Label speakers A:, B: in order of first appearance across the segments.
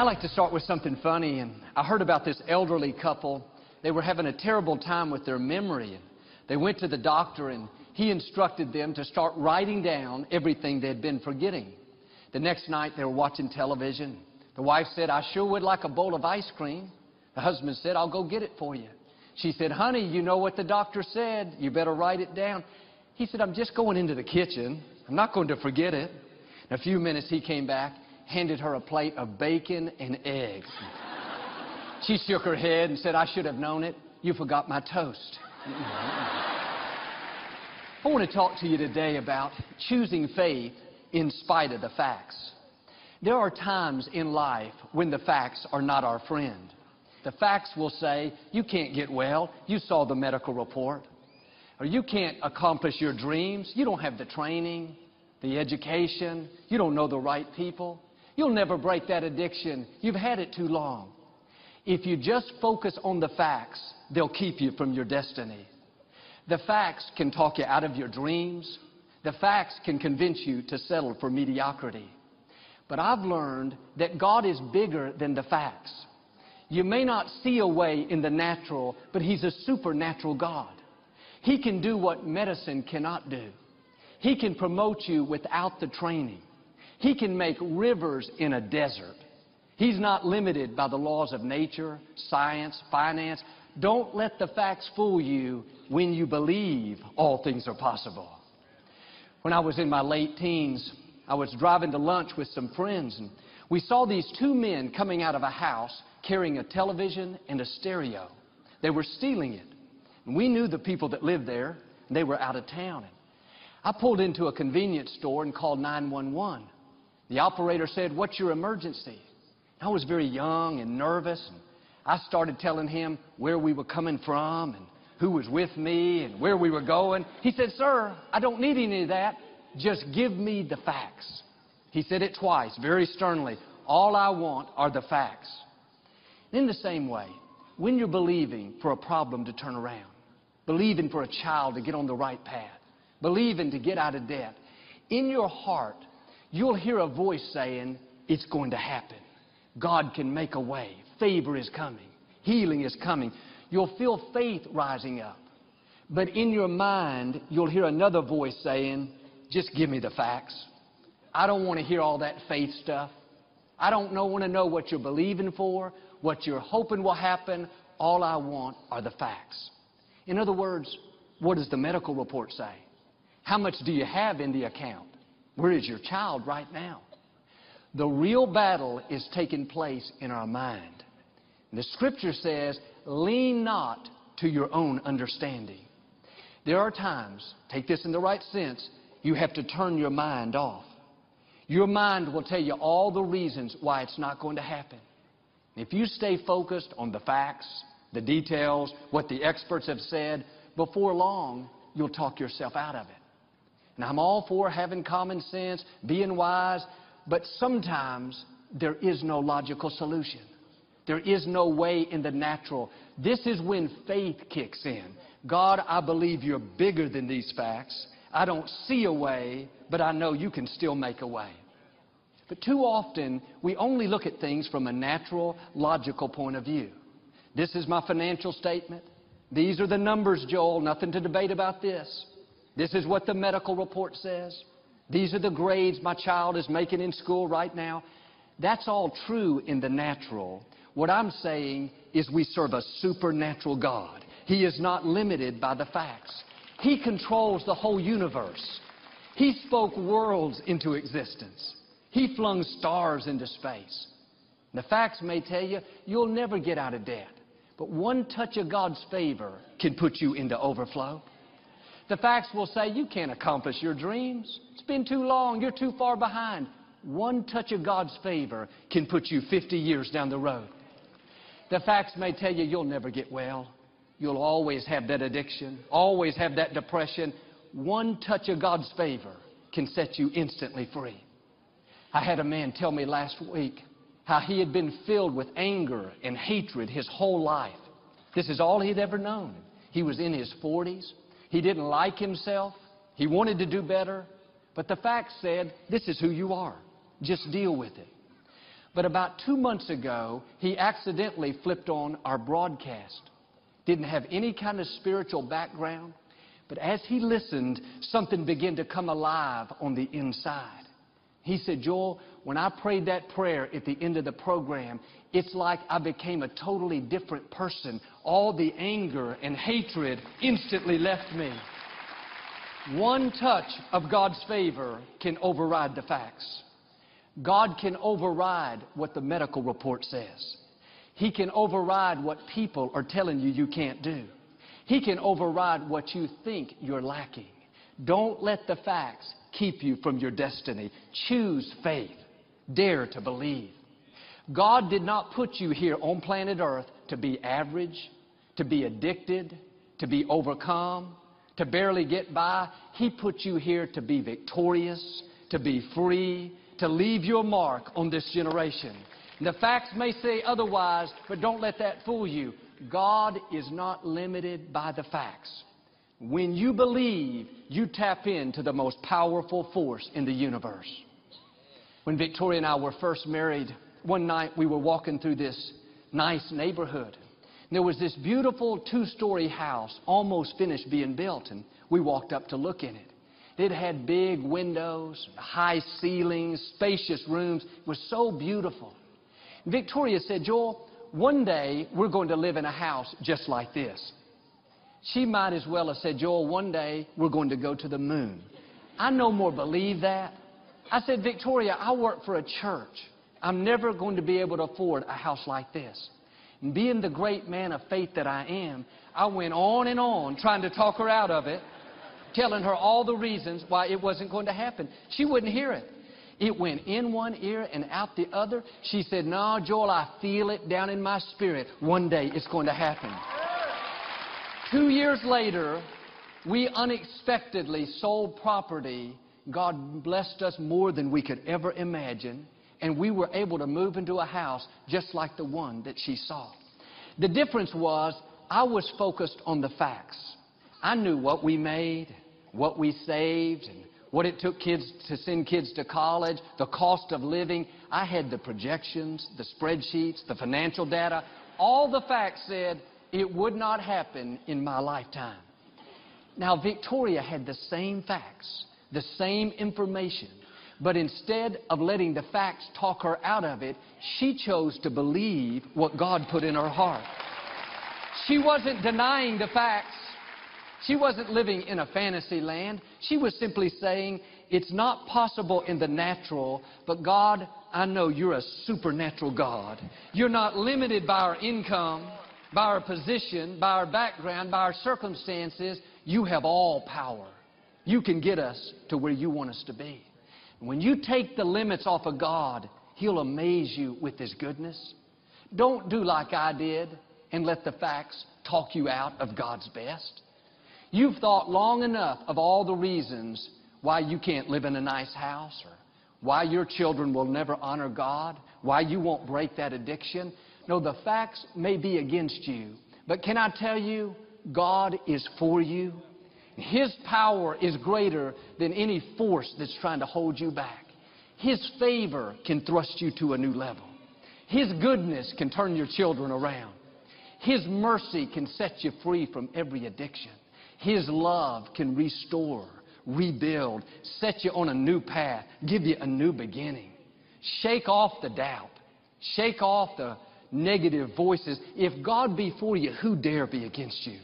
A: I like to start with something funny, and I heard about this elderly couple. They were having a terrible time with their memory, they went to the doctor, and he instructed them to start writing down everything they had been forgetting. The next night, they were watching television. The wife said, I sure would like a bowl of ice cream. The husband said, I'll go get it for you. She said, Honey, you know what the doctor said. You better write it down. He said, I'm just going into the kitchen. I'm not going to forget it. In a few minutes, he came back, handed her a plate of bacon and eggs. she shook her head and said, I should have known it. You forgot my toast. I want to talk to you today about choosing faith in spite of the facts. There are times in life when the facts are not our friend. The facts will say, you can't get well. You saw the medical report. Or you can't accomplish your dreams. You don't have the training, the education. You don't know the right people. You'll never break that addiction. You've had it too long. If you just focus on the facts, they'll keep you from your destiny. The facts can talk you out of your dreams. The facts can convince you to settle for mediocrity. But I've learned that God is bigger than the facts. You may not see a way in the natural, but He's a supernatural God. He can do what medicine cannot do. He can promote you without the training. He can make rivers in a desert. He's not limited by the laws of nature, science, finance. Don't let the facts fool you when you believe all things are possible. When I was in my late teens, I was driving to lunch with some friends, and we saw these two men coming out of a house carrying a television and a stereo. They were stealing it. And we knew the people that lived there, and they were out of town. I pulled into a convenience store and called 911. The operator said, What's your emergency? I was very young and nervous. And I started telling him where we were coming from and who was with me and where we were going. He said, Sir, I don't need any of that. Just give me the facts. He said it twice, very sternly. All I want are the facts. In the same way, when you're believing for a problem to turn around, believing for a child to get on the right path, believing to get out of debt, in your heart, you'll hear a voice saying, It's going to happen. God can make a way. Favor is coming. Healing is coming. You'll feel faith rising up. But in your mind, you'll hear another voice saying, Just give me the facts. I don't want to hear all that faith stuff. I don't know, want to know what you're believing for what you're hoping will happen. All I want are the facts. In other words, what does the medical report say? How much do you have in the account? Where is your child right now? The real battle is taking place in our mind. The scripture says, lean not to your own understanding. There are times, take this in the right sense, you have to turn your mind off. Your mind will tell you all the reasons why it's not going to happen. If you stay focused on the facts, the details, what the experts have said, before long, you'll talk yourself out of it. I'm all for having common sense, being wise, but sometimes there is no logical solution. There is no way in the natural. This is when faith kicks in. God, I believe you're bigger than these facts. I don't see a way, but I know you can still make a way. But too often, we only look at things from a natural, logical point of view. This is my financial statement. These are the numbers, Joel. Nothing to debate about this. This is what the medical report says. These are the grades my child is making in school right now. That's all true in the natural. What I'm saying is we serve a supernatural God. He is not limited by the facts. He controls the whole universe. He spoke worlds into existence. He flung stars into space. The facts may tell you you'll never get out of debt. But one touch of God's favor can put you into overflow. The facts will say you can't accomplish your dreams. It's been too long. You're too far behind. One touch of God's favor can put you 50 years down the road. The facts may tell you you'll never get well. You'll always have that addiction, always have that depression. One touch of God's favor can set you instantly free. I had a man tell me last week how he had been filled with anger and hatred his whole life. This is all he'd ever known. He was in his 40s. He didn't like himself. He wanted to do better. But the facts said, this is who you are. Just deal with it. But about two months ago, he accidentally flipped on our broadcast. Didn't have any kind of spiritual background. But as he listened, something began to come alive on the inside. He said, Joel, when I prayed that prayer at the end of the program, it's like I became a totally different person. All the anger and hatred instantly left me. One touch of God's favor can override the facts. God can override what the medical report says. He can override what people are telling you you can't do. He can override what you think you're lacking. Don't let the facts keep you from your destiny. Choose faith. Dare to believe. God did not put you here on planet Earth to be average, to be addicted, to be overcome, to barely get by. He put you here to be victorious, to be free, to leave your mark on this generation. The facts may say otherwise, but don't let that fool you. God is not limited by the facts. When you believe, you tap into the most powerful force in the universe. When Victoria and I were first married, one night we were walking through this nice neighborhood. There was this beautiful two-story house almost finished being built, and we walked up to look in it. It had big windows, high ceilings, spacious rooms. It was so beautiful. Victoria said, Joel, one day we're going to live in a house just like this. She might as well have said, Joel, one day we're going to go to the moon. I no more believe that. I said, Victoria, I work for a church. I'm never going to be able to afford a house like this. And being the great man of faith that I am, I went on and on trying to talk her out of it, telling her all the reasons why it wasn't going to happen. She wouldn't hear it. It went in one ear and out the other. She said, No, Joel, I feel it down in my spirit. One day it's going to happen. Two years later, we unexpectedly sold property. God blessed us more than we could ever imagine. And we were able to move into a house just like the one that she saw. The difference was I was focused on the facts. I knew what we made, what we saved, and what it took kids to send kids to college, the cost of living. I had the projections, the spreadsheets, the financial data. All the facts said it would not happen in my lifetime. Now, Victoria had the same facts, the same information, but instead of letting the facts talk her out of it, she chose to believe what God put in her heart. She wasn't denying the facts. She wasn't living in a fantasy land. She was simply saying, it's not possible in the natural, but God, I know you're a supernatural God. You're not limited by our income, by our position, by our background, by our circumstances. You have all power. You can get us to where you want us to be. When you take the limits off of God, He'll amaze you with His goodness. Don't do like I did and let the facts talk you out of God's best. You've thought long enough of all the reasons why you can't live in a nice house or why your children will never honor God, why you won't break that addiction. No, the facts may be against you, but can I tell you, God is for you. His power is greater than any force that's trying to hold you back. His favor can thrust you to a new level. His goodness can turn your children around. His mercy can set you free from every addiction. His love can restore, rebuild, set you on a new path, give you a new beginning. Shake off the doubt. Shake off the negative voices. If God be for you, who dare be against you?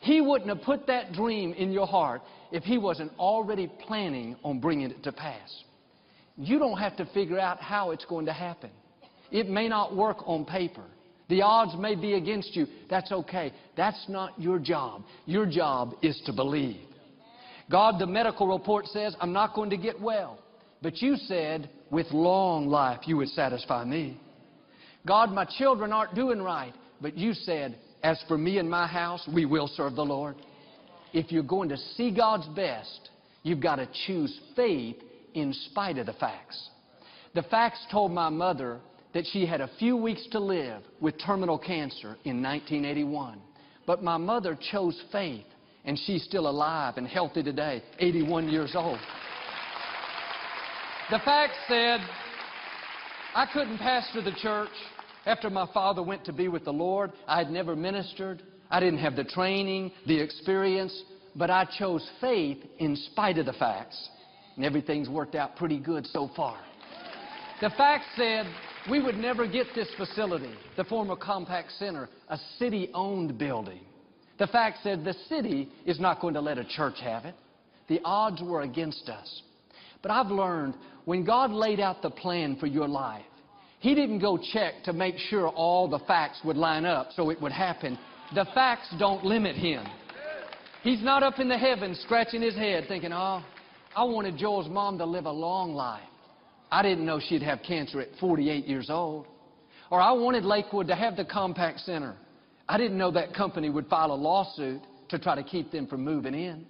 A: He wouldn't have put that dream in your heart if He wasn't already planning on bringing it to pass. You don't have to figure out how it's going to happen. It may not work on paper. The odds may be against you. That's okay. That's not your job. Your job is to believe. God, the medical report says, I'm not going to get well. But you said, with long life, you would satisfy me. God, my children aren't doing right. But you said, as for me and my house, we will serve the Lord. If you're going to see God's best, you've got to choose faith in spite of the facts. The facts told my mother that she had a few weeks to live with terminal cancer in 1981. But my mother chose faith, and she's still alive and healthy today, 81 years old. The facts said I couldn't pastor the church after my father went to be with the Lord. I had never ministered. I didn't have the training, the experience, but I chose faith in spite of the facts. And everything's worked out pretty good so far. The facts said we would never get this facility, the former Compaq Center, a city owned building. The fact said the city is not going to let a church have it. The odds were against us. But I've learned when God laid out the plan for your life, He didn't go check to make sure all the facts would line up so it would happen. The facts don't limit Him. He's not up in the heavens scratching his head thinking, oh, I wanted Joel's mom to live a long life. I didn't know she'd have cancer at 48 years old. Or I wanted Lakewood to have the Compaq Center. I didn't know that company would file a lawsuit to try to keep them from moving in.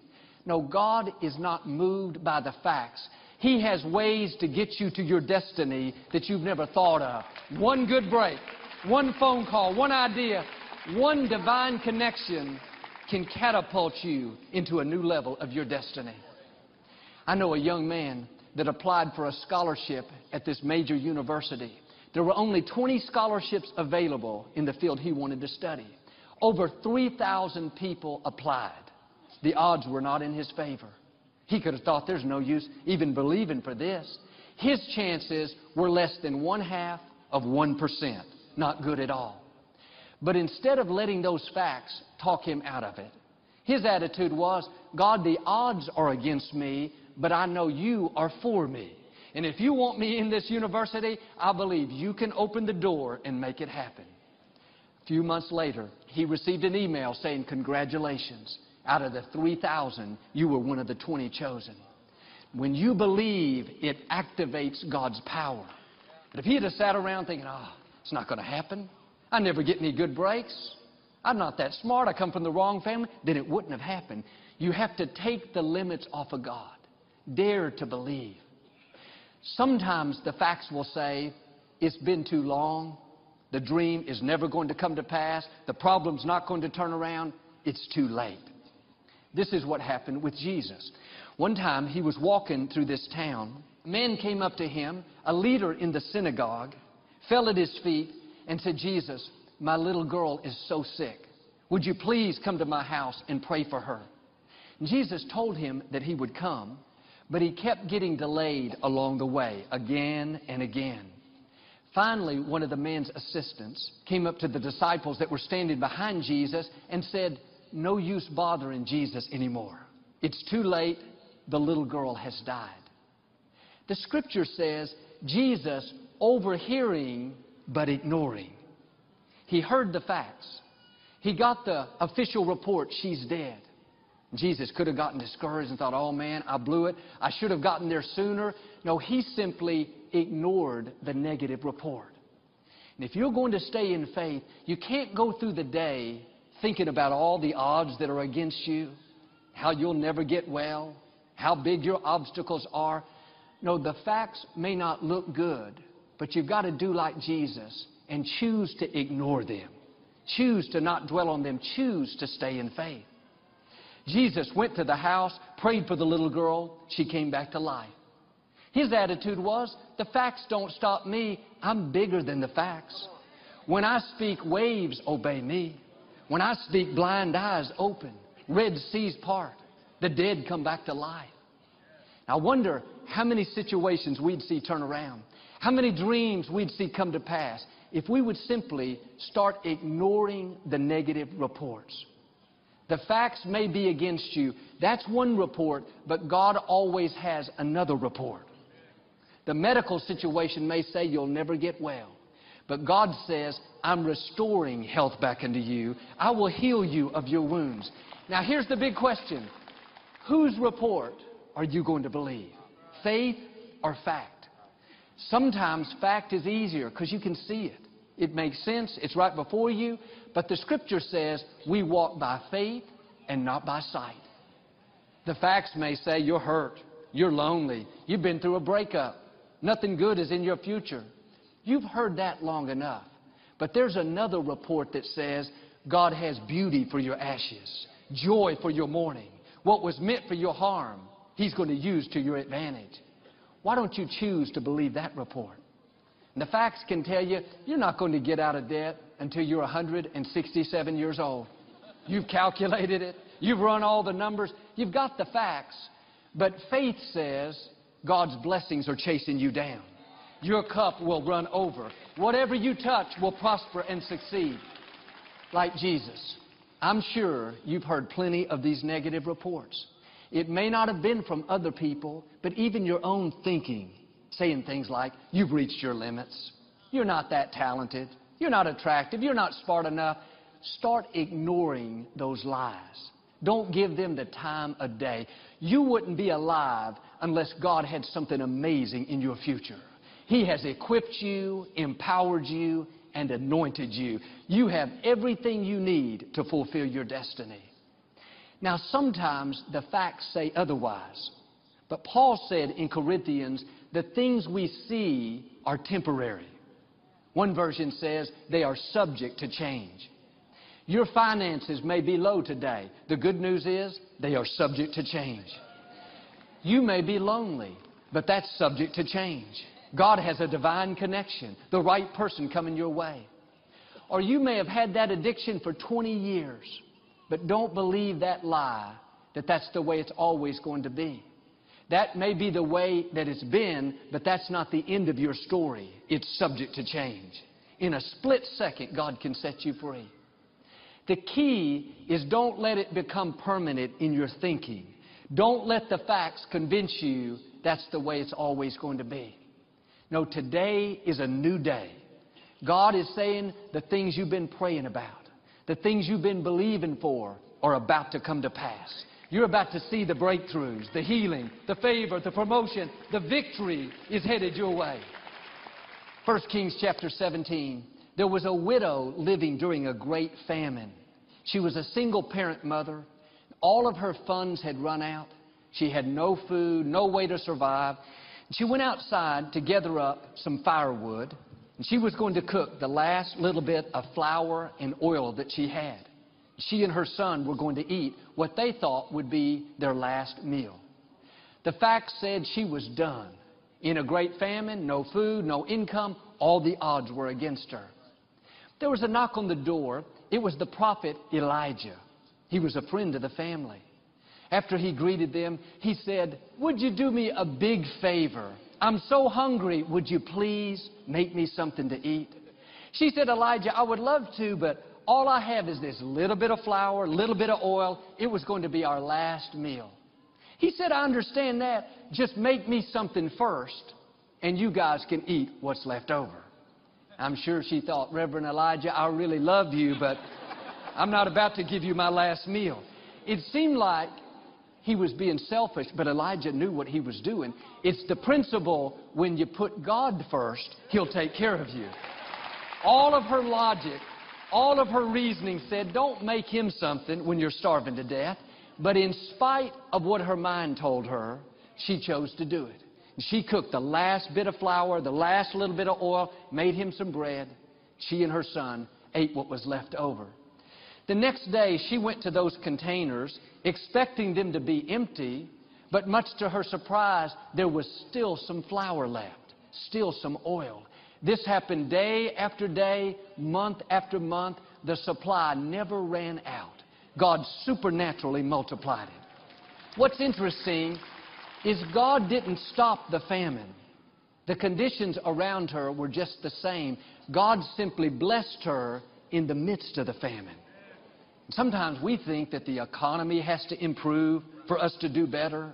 A: No, God is not moved by the facts. He has ways to get you to your destiny that you've never thought of. One good break, one phone call, one idea, one divine connection can catapult you into a new level of your destiny. I know a young man that applied for a scholarship at this major university. There were only 20 scholarships available in the field he wanted to study. Over 3,000 people applied. The odds were not in his favor. He could have thought there's no use even believing for this. His chances were less than one half of 1%. Not good at all. But instead of letting those facts talk him out of it, his attitude was, God, the odds are against me, but I know you are for me. And if you want me in this university, I believe you can open the door and make it happen. A few months later, he received an email saying, Congratulations. Out of the 3,000, you were one of the 20 chosen. When you believe, it activates God's power. But if he had sat around thinking, oh, it's not going to happen, I never get any good breaks, I'm not that smart, I come from the wrong family, then it wouldn't have happened. You have to take the limits off of God. Dare to believe. Sometimes the facts will say, it's been too long, the dream is never going to come to pass, the problem's not going to turn around, it's too late. This is what happened with Jesus. One time he was walking through this town. A man came up to him, a leader in the synagogue, fell at his feet, and said, Jesus, my little girl is so sick. Would you please come to my house and pray for her? And Jesus told him that he would come, but he kept getting delayed along the way again and again. Finally, one of the man's assistants came up to the disciples that were standing behind Jesus and said, No use bothering Jesus anymore. It's too late. The little girl has died. The scripture says Jesus, overhearing but ignoring. He heard the facts. He got the official report, she's dead. Jesus could have gotten discouraged and thought, oh man, I blew it. I should have gotten there sooner. No, he simply ignored the negative report. And if you're going to stay in faith, you can't go through the day thinking about all the odds that are against you, how you'll never get well, how big your obstacles are. No, the facts may not look good, but you've got to do like Jesus and choose to ignore them. Choose to not dwell on them. Choose to stay in faith. Jesus went to the house, prayed for the little girl. She came back to life. His attitude was, the facts don't stop me. I'm bigger than the facts. When I speak, waves obey me. When I speak, blind eyes open. Red seas part. The dead come back to life. I wonder how many situations we'd see turn around. How many dreams we'd see come to pass if we would simply start ignoring the negative reports. The facts may be against you. That's one report, but God always has another report. The medical situation may say you'll never get well. But God says, I'm restoring health back into you. I will heal you of your wounds. Now, here's the big question Whose report are you going to believe? Faith or fact? Sometimes fact is easier because you can see it. It makes sense. It's right before you. But the scripture says we walk by faith and not by sight. The facts may say you're hurt, you're lonely, you've been through a breakup, nothing good is in your future. You've heard that long enough. But there's another report that says God has beauty for your ashes, joy for your mourning. What was meant for your harm, He's going to use to your advantage. Why don't you choose to believe that report? And the facts can tell you you're not going to get out of debt until you're 167 years old. You've calculated it. You've run all the numbers. You've got the facts. But faith says God's blessings are chasing you down. Your cup will run over. Whatever you touch will prosper and succeed. Like Jesus. I'm sure you've heard plenty of these negative reports. It may not have been from other people, but even your own thinking, saying things like, You've reached your limits. You're not that talented. You're not attractive. You're not smart enough. Start ignoring those lies. Don't give them the time of day. You wouldn't be alive unless God had something amazing in your future. He has equipped you, empowered you, and anointed you. You have everything you need to fulfill your destiny. Now, sometimes the facts say otherwise. But Paul said in Corinthians, the things we see are temporary. One version says they are subject to change. Your finances may be low today. The good news is they are subject to change. You may be lonely, but that's subject to change. God has a divine connection, the right person coming your way. Or you may have had that addiction for 20 years, but don't believe that lie that that's the way it's always going to be. That may be the way that it's been, but that's not the end of your story. It's subject to change. In a split second, God can set you free. The key is don't let it become permanent in your thinking. Don't let the facts convince you that's the way it's always going to be. No, today is a new day. God is saying the things you've been praying about, the things you've been believing for are about to come to pass. You're about to see the breakthroughs, the healing, the favor, the promotion, the victory is headed your way. 1 Kings chapter 17. There was a widow living during a great famine. She was a single parent mother. All of her funds had run out. She had no food, no way to survive. She went outside to gather up some firewood, and she was going to cook the last little bit of flour and oil that she had. She and her son were going to eat what they thought would be their last meal. The facts said she was done. In a great famine, no food, no income, all the odds were against her. There was a knock on the door. It was the prophet Elijah. He was a friend of the family. After he greeted them, he said, Would you do me a big favor? I'm so hungry. Would you please make me something to eat? She said, Elijah, I would love to, but all I have is this little bit of flour, little bit of oil. It was going to be our last meal. He said, I understand that. Just make me something first, and you guys can eat what's left over. I'm sure she thought, Reverend Elijah, I really love you, but I'm not about to give you my last meal. It seemed like he was being selfish, but Elijah knew what he was doing. It's the principle when you put God first, He'll take care of you. All of her logic, all of her reasoning said, don't make him something when you're starving to death. But in spite of what her mind told her, she chose to do it. She cooked the last bit of flour, the last little bit of oil, made him some bread. She and her son ate what was left over. The next day, she went to those containers expecting them to be empty, but much to her surprise, there was still some flour left, still some oil. This happened day after day, month after month. The supply never ran out. God supernaturally multiplied it. What's interesting is God didn't stop the famine. The conditions around her were just the same. God simply blessed her in the midst of the famine. Sometimes we think that the economy has to improve for us to do better.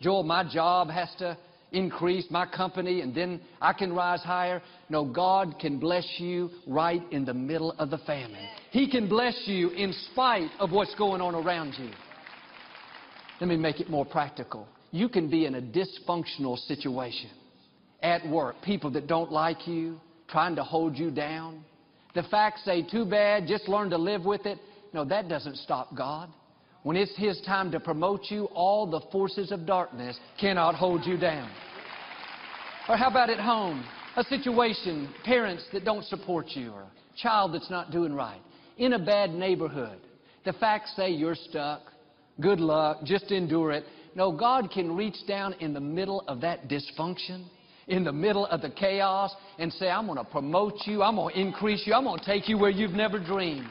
A: Joel, my job has to increase, my company, and then I can rise higher. No, God can bless you right in the middle of the famine. He can bless you in spite of what's going on around you. Let me make it more practical. You can be in a dysfunctional situation at work, people that don't like you, trying to hold you down. The facts say, too bad, just learn to live with it. No, that doesn't stop God. When it's His time to promote you, all the forces of darkness cannot hold you down. Or how about at home? A situation, parents that don't support you, or a child that's not doing right. In a bad neighborhood. The facts say you're stuck. Good luck. Just endure it. No, God can reach down in the middle of that dysfunction in the middle of the chaos and say, I'm going to promote you, I'm going to increase you, I'm going to take you where you've never dreamed.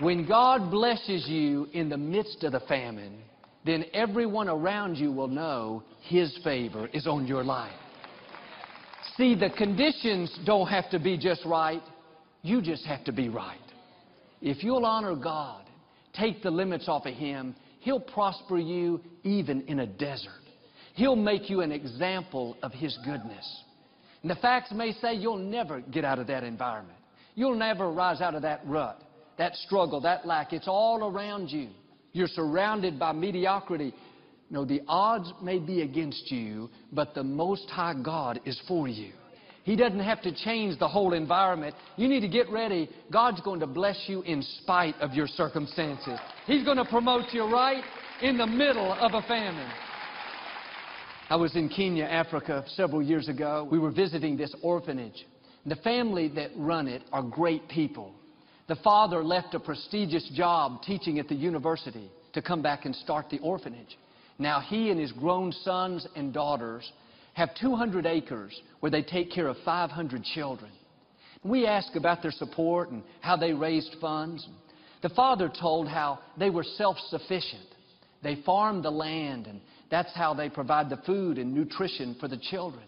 A: When God blesses you in the midst of the famine, then everyone around you will know His favor is on your life. See, the conditions don't have to be just right. You just have to be right. If you'll honor God, take the limits off of Him, He'll prosper you even in a desert. He'll make you an example of His goodness. And the facts may say you'll never get out of that environment. You'll never rise out of that rut, that struggle, that lack. It's all around you. You're surrounded by mediocrity. No, the odds may be against you, but the Most High God is for you. He doesn't have to change the whole environment. You need to get ready. God's going to bless you in spite of your circumstances. He's going to promote you right in the middle of a famine. I was in Kenya, Africa, several years ago. We were visiting this orphanage. The family that run it are great people. The father left a prestigious job teaching at the university to come back and start the orphanage. Now he and his grown sons and daughters have 200 acres where they take care of 500 children. We asked about their support and how they raised funds. The father told how they were self-sufficient. They farmed the land and that's how they provide the food and nutrition for the children.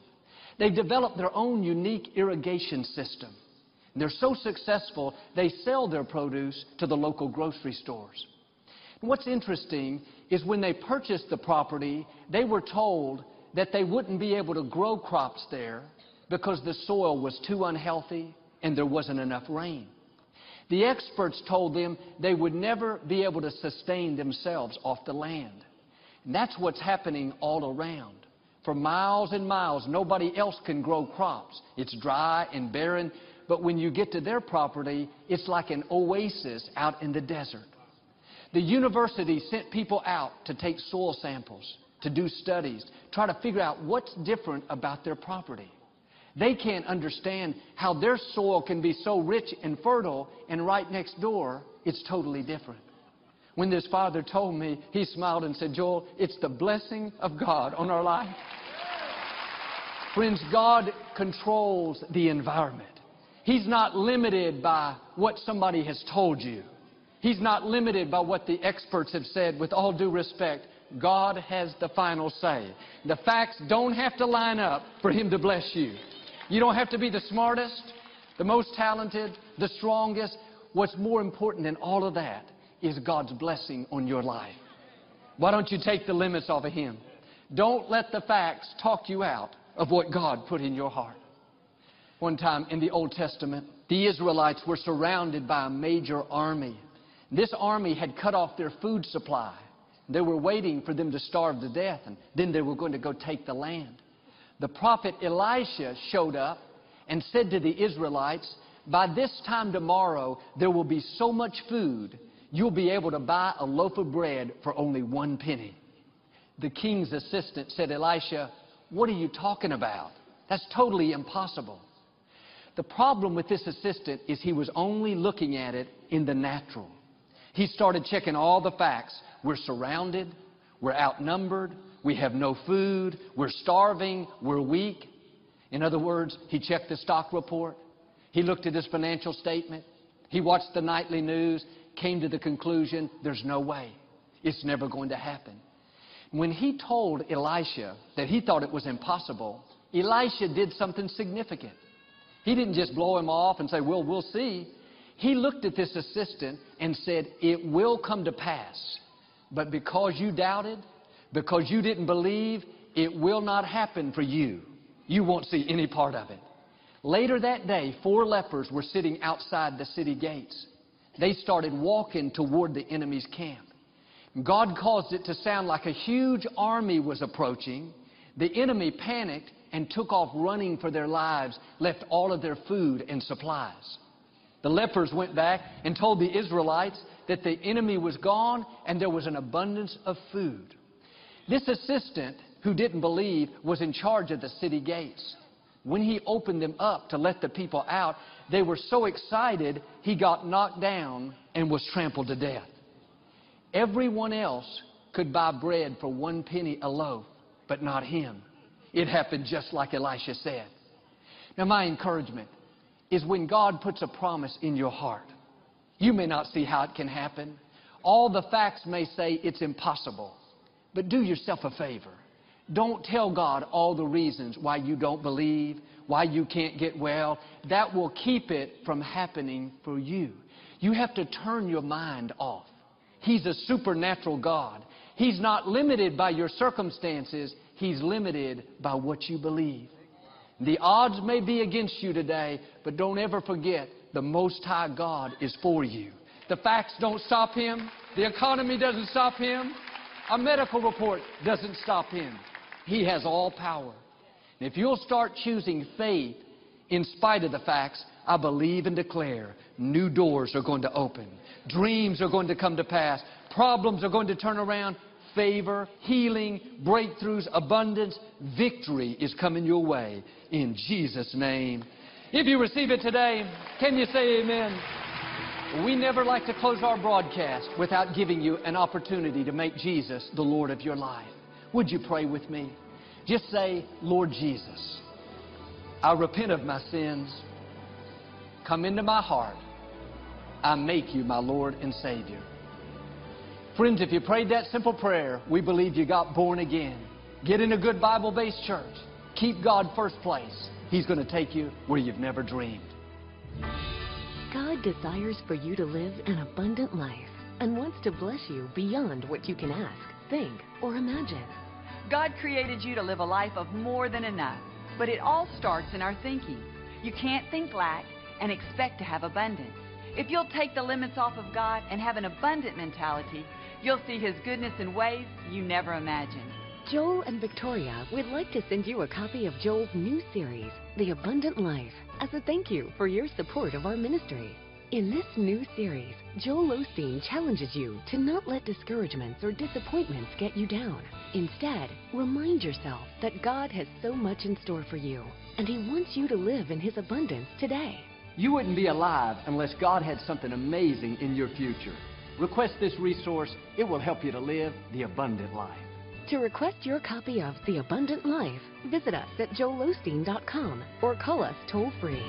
A: They developed their own unique irrigation system. They're so successful, they sell their produce to the local grocery stores. What's interesting is when they purchased the property, they were told that they wouldn't be able to grow crops there because the soil was too unhealthy and there wasn't enough rain. The experts told them they would never be able to sustain themselves off the land. And that's what's happening all around. For miles and miles, nobody else can grow crops. It's dry and barren, but when you get to their property, it's like an oasis out in the desert. The university sent people out to take soil samples, to do studies, try to figure out what's different about their property. They can't understand how their soil can be so rich and fertile, and right next door, it's totally different. When this father told me, he smiled and said, Joel, it's the blessing of God on our life. Friends, God controls the environment. He's not limited by what somebody has told you. He's not limited by what the experts have said. With all due respect, God has the final say. The facts don't have to line up for Him to bless you. You don't have to be the smartest, the most talented, the strongest. What's more important than all of that is God's blessing on your life. Why don't you take the limits off of Him? Don't let the facts talk you out of what God put in your heart. One time in the Old Testament, the Israelites were surrounded by a major army. This army had cut off their food supply. They were waiting for them to starve to death, and then they were going to go take the land. The prophet Elisha showed up and said to the Israelites, By this time tomorrow, there will be so much food you'll be able to buy a loaf of bread for only one penny. The king's assistant said, Elisha, what are you talking about? That's totally impossible. The problem with this assistant is he was only looking at it in the natural. He started checking all the facts. We're surrounded, we're outnumbered, we have no food, we're starving, we're weak. In other words, he checked the stock report, he looked at his financial statement, he watched the nightly news, came to the conclusion there's no way. It's never going to happen. When he told Elisha that he thought it was impossible, Elisha did something significant. He didn't just blow him off and say, Well, we'll see. He looked at this assistant and said, It will come to pass. But because you doubted, because you didn't believe, it will not happen for you. You won't see any part of it. Later that day, four lepers were sitting outside the city gates they started walking toward the enemy's camp. God caused it to sound like a huge army was approaching. The enemy panicked and took off running for their lives, left all of their food and supplies. The lepers went back and told the Israelites that the enemy was gone and there was an abundance of food. This assistant, who didn't believe, was in charge of the city gates. When he opened them up to let the people out, they were so excited, he got knocked down and was trampled to death. Everyone else could buy bread for one penny a loaf, but not him. It happened just like Elisha said. Now, my encouragement is when God puts a promise in your heart, you may not see how it can happen. All the facts may say it's impossible. But do yourself a favor. Don't tell God all the reasons why you don't believe, why you can't get well. That will keep it from happening for you. You have to turn your mind off. He's a supernatural God. He's not limited by your circumstances. He's limited by what you believe. The odds may be against you today, but don't ever forget the Most High God is for you. The facts don't stop Him. The economy doesn't stop Him. A medical report doesn't stop Him. He has all power. And if you'll start choosing faith in spite of the facts, I believe and declare new doors are going to open. Dreams are going to come to pass. Problems are going to turn around. Favor, healing, breakthroughs, abundance, victory is coming your way in Jesus' name. If you receive it today, can you say amen? We never like to close our broadcast without giving you an opportunity to make Jesus the Lord of your life. Would you pray with me? Just say, Lord Jesus, I repent of my sins. Come into my heart. I make you my Lord and Savior. Friends, if you prayed that simple prayer, we believe you got born again. Get in a good Bible based church. Keep God first place. He's going to take you where you've never dreamed.
B: God desires for you to live an abundant life and wants to bless you beyond what you can ask, think, or imagine.
C: God created you to live a life of more than enough, but it all starts in our thinking. You can't think lack and expect to have abundance. If you'll take the limits off of God and have an abundant mentality, you'll see His goodness in ways you never imagined.
B: Joel and Victoria would like to send you a copy of Joel's new series, The Abundant Life, as a thank you for your support of our ministry. In this new series, Joel Osteen challenges you to not let discouragements or disappointments get you down. Instead, remind yourself that God has so much in store for you, and He wants you to live in His abundance today.
A: You wouldn't be alive unless God had something amazing in your future. Request this resource. It will help you to live the abundant life.
B: To request your copy of The Abundant Life, visit us at joelosteen.com or call us toll free.